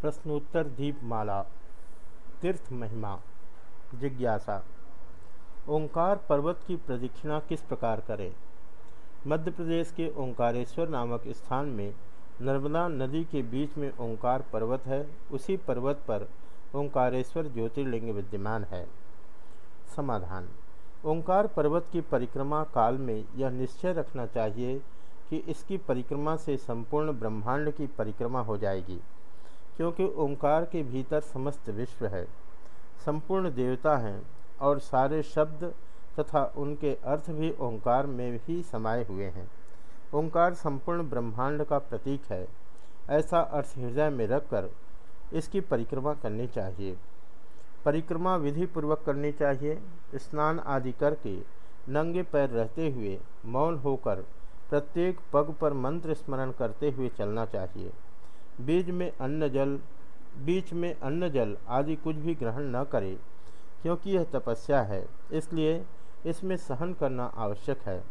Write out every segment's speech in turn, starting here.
प्रश्नोत्तर दीपमाला, तीर्थ महिमा, जिज्ञासा। ओंकार पर्वत की प्रदक्षिणा किस प्रकार करें? मध्य प्रदेश के ओंकारेश्वर नामक स्थान में नर्मदा नदी के बीच में ओंकार पर्वत है, उसी पर्वत पर ओंकारेश्वर ज्योतिर्लिंग विद्यमान है। समाधान, ओंकार पर्वत की परिक्रमा काल में यह निश्चय रखना चाहिए कि इसकी परिक्रमा से संपूर्ण ब्रह्मांड की परिक्रमा हो जाएगी। क्योंकि ओंकार के भीतर समस्त विश्व है, संपूर्ण देवता हैं और सारे शब्द तथा उनके अर्थ भी ओंकार में ही समाये हुए हैं। ओंकार संपूर्ण ब्रह्मांड का प्रतीक है, ऐसा अर्थ हृदय में रखकर इसकी परिक्रमा करनी चाहिए। परिक्रमा विधि पूर्वक करनी चाहिए, स्नान आदि करके नंगे पैर रहते हुए मौन होकर प्रत्येक पग पर मंत्र स्मरण करते हुए चलना चाहिए। बीज में अन्न जल, बीच में अन्न जल आदि कुछ भी ग्रहण न करे, क्योंकि यह तपस्या है, इसलिए इसमें सहन करना आवश्यक है।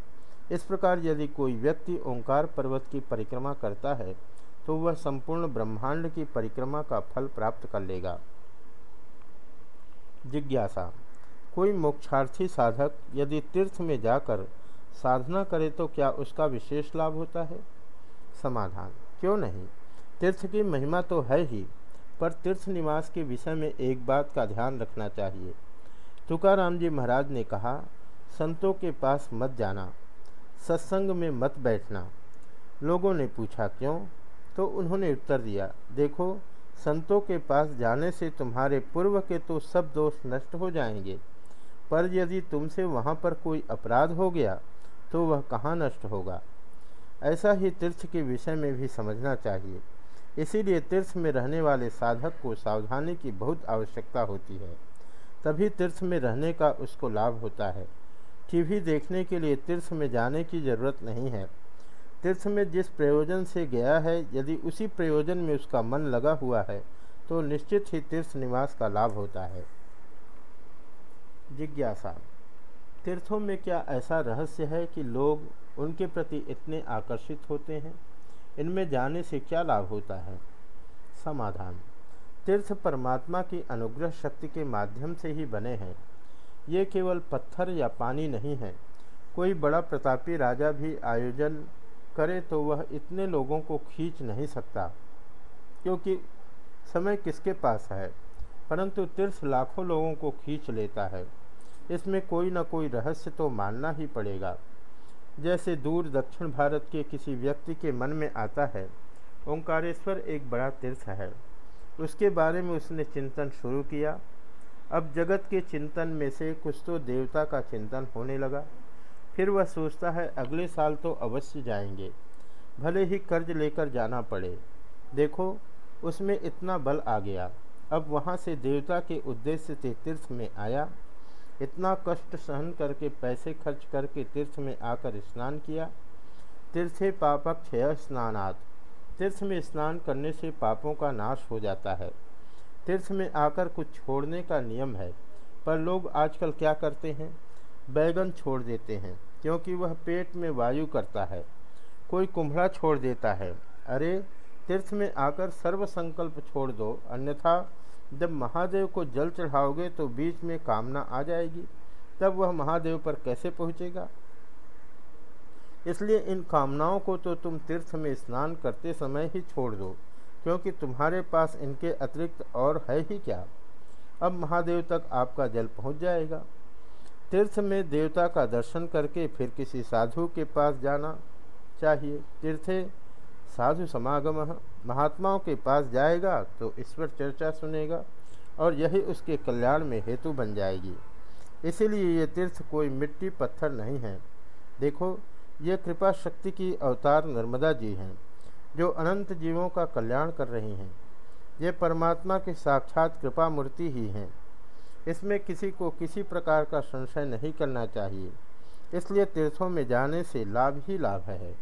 इस प्रकार यदि कोई व्यक्ति ओंकार पर्वत की परिक्रमा करता है तो वह संपूर्ण ब्रह्मांड की परिक्रमा का फल प्राप्त कर लेगा। जिज्ञासा। कोई मोक्षार्थी साधक यदि तीर्थ में जाकर साधना करे तो क्या उसका विशेष लाभ होता है? समाधान। क्यों नहीं? तीर्थ की महिमा तो है ही, पर तीर्थ निवास के विषय में एक बात का ध्यान रखना चाहिए। तुकाराम जी महाराज ने कहा, संतों के पास मत जाना, सत्संग में मत बैठना। लोगों ने पूछा, क्यों? तो उन्होंने उत्तर दिया, देखो, संतों के पास जाने से तुम्हारे पूर्व के तो सब दोष नष्ट हो जाएँगे, पर यदि तुमसे वहाँ पर कोई अपराध हो गया तो वह कहाँ नष्ट होगा? ऐसा ही तीर्थ के विषय में भी समझना चाहिए। इसीलिए तीर्थ में रहने वाले साधक को सावधानी की बहुत आवश्यकता होती है। तभी तीर्थ में रहने का उसको लाभ होता है। टीवी देखने के लिए तीर्थ में जाने की ज़रूरत नहीं है। तीर्थ में जिस प्रयोजन से गया है, यदि उसी प्रयोजन में उसका मन लगा हुआ है तो निश्चित ही तीर्थ निवास का लाभ होता है। जिज्ञासा। तीर्थों में क्या ऐसा रहस्य है कि लोग उनके प्रति इतने आकर्षित होते हैं? इनमें जाने से क्या लाभ होता है? समाधान। तीर्थ परमात्मा की अनुग्रह शक्ति के माध्यम से ही बने हैं। ये केवल पत्थर या पानी नहीं है। कोई बड़ा प्रतापी राजा भी आयोजन करे तो वह इतने लोगों को खींच नहीं सकता, क्योंकि समय किसके पास है? परंतु तीर्थ लाखों लोगों को खींच लेता है। इसमें कोई ना कोई रहस्य तो मानना ही पड़ेगा। जैसे दूर दक्षिण भारत के किसी व्यक्ति के मन में आता है, ओंकारेश्वर एक बड़ा तीर्थ है। उसके बारे में उसने चिंतन शुरू किया। अब जगत के चिंतन में से कुछ तो देवता का चिंतन होने लगा। फिर वह सोचता है, अगले साल तो अवश्य जाएँगे। भले ही कर्ज लेकर जाना पड़े। देखो, उसमें इतना बल आ गया। अब वहाँ से देवता के उद्देश्य से तीर्थ में आया। इतना कष्ट सहन करके, पैसे खर्च करके तीर्थ में आकर स्नान किया। तीर्थे पापक क्षय स्नानात्। तीर्थ में स्नान करने से पापों का नाश हो जाता है। तीर्थ में आकर कुछ छोड़ने का नियम है। पर लोग आजकल क्या करते हैं? बैगन छोड़ देते हैं, क्योंकि वह पेट में वायु करता है। कोई कुम्भड़ा छोड़ देता है। अरे, तीर्थ में आकर सर्व संकल्प छोड़ दो, अन्यथा जब महादेव को जल चढ़ाओगे तो बीच में कामना आ जाएगी। तब वह महादेव पर कैसे पहुँचेगा? इसलिए इन कामनाओं को तो तुम तीर्थ में स्नान करते समय ही छोड़ दो, क्योंकि तुम्हारे पास इनके अतिरिक्त और है ही क्या। अब महादेव तक आपका जल पहुँच जाएगा। तीर्थ में देवता का दर्शन करके फिर किसी साधु के पास जाना चाहिए। तीर्थे साधु समागम। महात्माओं के पास जाएगा तो ईश्वर चर्चा सुनेगा और यही उसके कल्याण में हेतु बन जाएगी। इसीलिए ये तीर्थ कोई मिट्टी पत्थर नहीं है। देखो, ये कृपा शक्ति की अवतार नर्मदा जी हैं, जो अनंत जीवों का कल्याण कर रही हैं। ये परमात्मा की साक्षात कृपा मूर्ति ही हैं। इसमें किसी को किसी प्रकार का संशय नहीं करना चाहिए। इसलिए तीर्थों में जाने से लाभ ही लाभ है।